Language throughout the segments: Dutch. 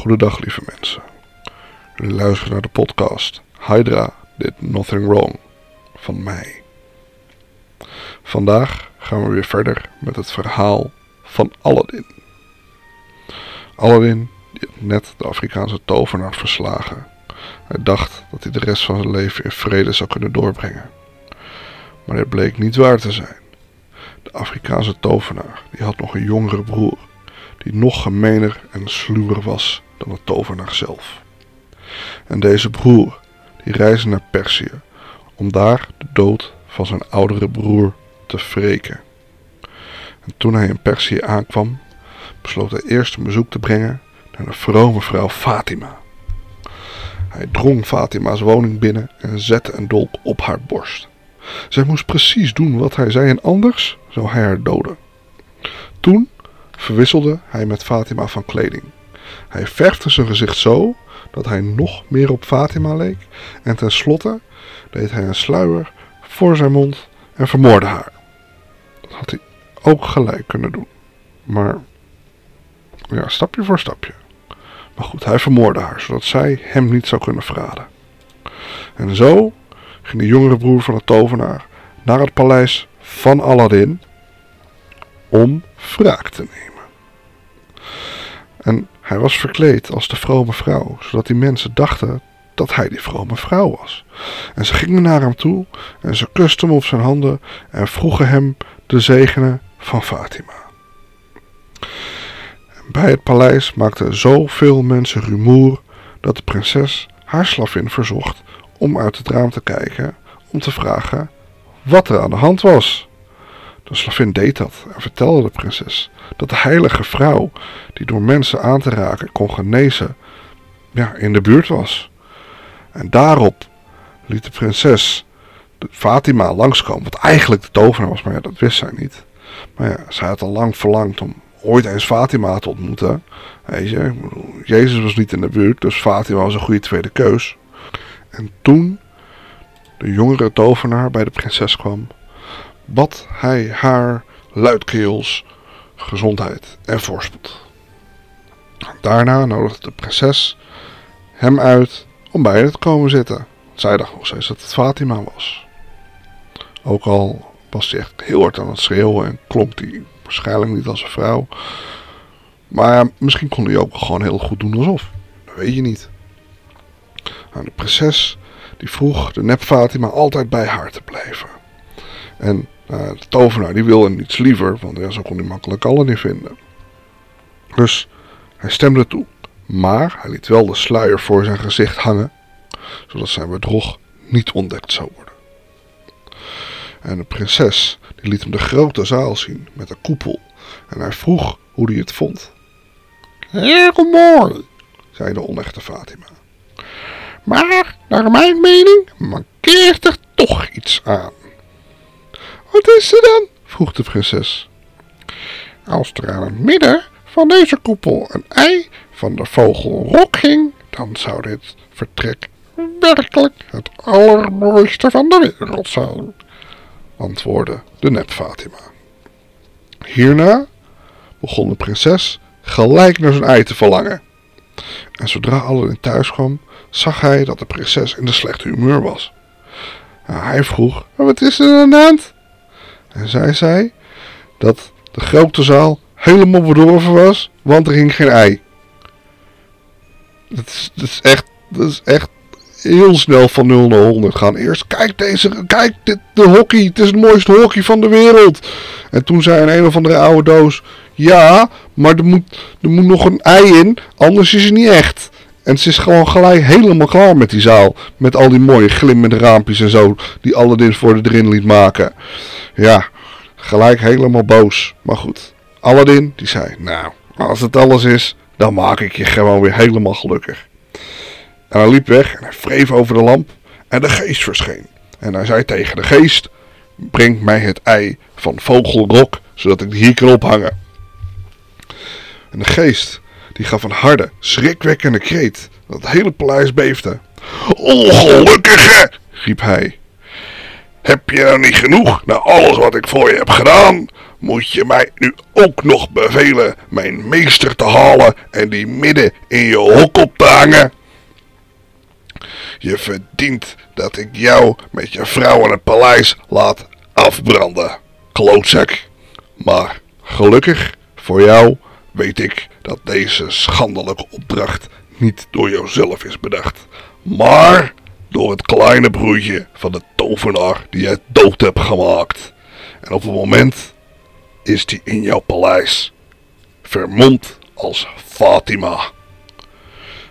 Goedendag lieve mensen. Jullie luisteren naar de podcast Hydra did nothing wrong van mij. Vandaag gaan we weer verder met het verhaal van Aladdin. Aladdin die had net de Afrikaanse tovenaar verslagen. Hij dacht dat hij de rest van zijn leven in vrede zou kunnen doorbrengen. Maar dit bleek niet waar te zijn. De Afrikaanse tovenaar die had nog een jongere broer die nog gemener en sluwer was dan de tovenaar zelf. En deze broer, die reisde naar Perzië om daar de dood van zijn oudere broer te wreken. En toen hij in Perzië aankwam, besloot hij eerst een bezoek te brengen naar de vrome vrouw Fatima. Hij drong Fatima's woning binnen en zette een dolk op haar borst. Zij moest precies doen wat hij zei en anders zou hij haar doden. Toen verwisselde hij met Fatima van kleding. Hij verfde zijn gezicht zo dat hij nog meer op Fatima leek en tenslotte deed hij een sluier voor zijn mond en vermoordde haar. Dat had hij ook gelijk kunnen doen. Maar ja, stapje voor stapje. Maar goed, hij vermoordde haar, zodat zij hem niet zou kunnen verraden. En zo ging de jongere broer van de tovenaar naar het paleis van Aladdin om wraak te nemen. En hij was verkleed als de vrome vrouw, zodat die mensen dachten dat hij die vrome vrouw was. En ze gingen naar hem toe en ze kusten hem op zijn handen en vroegen hem de zegenen van Fatima. Bij het paleis maakten zoveel mensen rumoer dat de prinses haar slavin verzocht om uit het raam te kijken om te vragen wat er aan de hand was. De slavin deed dat en vertelde de prinses dat de heilige vrouw, die door mensen aan te raken kon genezen, ja, in de buurt was. En daarop liet de prinses de Fatima langskomen, wat eigenlijk de tovenaar was, maar ja, dat wist zij niet. Maar ja, zij had al lang verlangd om ooit eens Fatima te ontmoeten. Weet je, Jezus was niet in de buurt, dus Fatima was een goede tweede keus. En toen de jongere tovenaar bij de prinses kwam, bad hij haar luidkeels gezondheid en voorspoed. Daarna nodigde de prinses hem uit om bij haar te komen zitten. Zij dacht nog steeds dat het Fatima was. Ook al was hij echt heel hard aan het schreeuwen en klonk hij waarschijnlijk niet als een vrouw. Maar ja, misschien kon hij ook gewoon heel goed doen alsof. Dat weet je niet. Nou, de prinses die vroeg de nep Fatima altijd bij haar te blijven. En de tovenaar die wilde niets liever, want ja, zo kon hij makkelijk Aladdin vinden. Dus hij stemde toe. Maar hij liet wel de sluier voor zijn gezicht hangen, zodat zijn bedrog niet ontdekt zou worden. En de prinses die liet hem de grote zaal zien met een koepel en hij vroeg hoe hij het vond. Heel mooi, zei de onechte Fatima. Maar, naar mijn mening, mankeert er toch iets aan. Wat is er dan? vroeg de prinses. Als er aan het midden van deze koepel een ei van de vogel Rok ging, dan zou dit vertrek werkelijk het allermooiste van de wereld zijn, antwoordde de nep Fatima. Hierna begon de prinses gelijk naar zijn ei te verlangen. En zodra Aladdin thuis kwam, zag hij dat de prinses in de slechte humeur was. hij vroeg, wat is er aan de hand? En zij zei dat de grote zaal helemaal bedorven was, want er hing geen ei. Dat is, echt, dat is echt heel snel van 0 naar 100 gaan. Eerst, kijk deze, kijk dit, de hockey, het is het mooiste hockey van de wereld. En toen zei een een of andere oude doos, ja, maar er moet, er moet nog een ei in, anders is het niet echt. En ze is gewoon gelijk helemaal klaar met die zaal. Met al die mooie glimmende raampjes en zo. Die Aladdin voor de erin liet maken. Ja, gelijk helemaal boos. Maar goed. Aladdin die zei. Nou, als het alles is. Dan maak ik je gewoon weer helemaal gelukkig. En hij liep weg. En hij wreef over de lamp. En de geest verscheen. En hij zei tegen de geest. Breng mij het ei van vogelrok. Zodat ik die hier kan ophangen. En de geest die gaf een harde, schrikwekkende kreet. Dat het hele paleis beefde. Ongelukkige, riep hij. Heb je nou niet genoeg na alles wat ik voor je heb gedaan? Moet je mij nu ook nog bevelen mijn meester te halen en die midden in je hok op te hangen? Je verdient dat ik jou met je vrouw in het paleis laat afbranden, klootzak. Maar gelukkig voor jou weet ik dat deze schandelijke opdracht niet door jouzelf is bedacht, maar door het kleine broertje van de tovenaar die jij dood hebt gemaakt. En op het moment is die in jouw paleis, vermomd als Fatima.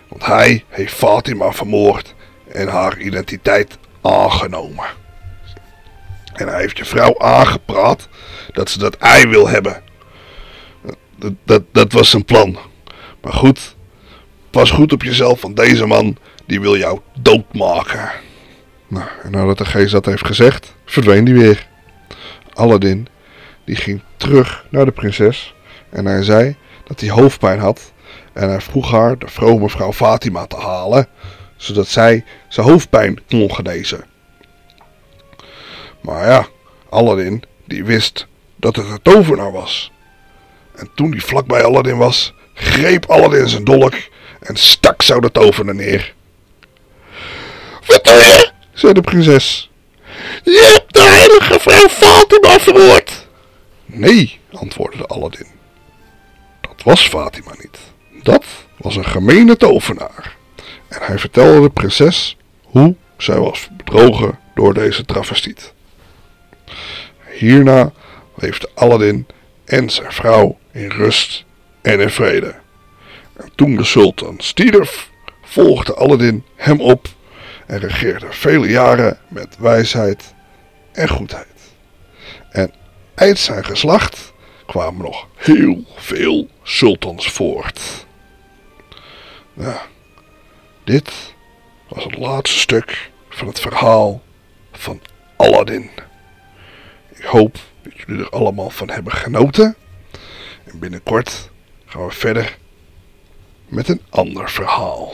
Want hij heeft Fatima vermoord en haar identiteit aangenomen. En hij heeft je vrouw aangepraat dat ze dat ei wil hebben. Dat, dat, dat was zijn plan. Maar goed, pas goed op jezelf, want deze man die wil jou doodmaken. Nou, en nadat de geest dat heeft gezegd, verdween die weer. Aladdin, die ging terug naar de prinses en hij zei dat hij hoofdpijn had en hij vroeg haar de vrome vrouw Fatima te halen, zodat zij zijn hoofdpijn kon genezen. Maar ja, Aladdin, die wist dat het een tovenaar was. En toen die vlakbij Aladdin was, greep Aladdin zijn dolk en stak zo de tovenaar neer. Wat doe je? zei de prinses. Je hebt de heilige vrouw Fatima vermoord. Nee, antwoordde Aladdin. Dat was Fatima niet. Dat was een gemene tovenaar. En hij vertelde de prinses hoe zij was bedrogen door deze travestiet. Hierna leefde Aladdin en zijn vrouw in rust en in vrede. En toen de sultan stierf, volgde Aladdin hem op en regeerde vele jaren met wijsheid en goedheid. En uit zijn geslacht kwamen nog heel veel sultans voort. Nou, dit was het laatste stuk van het verhaal van Aladdin. Ik hoop dat jullie er allemaal van hebben genoten. En binnenkort gaan we verder met een ander verhaal.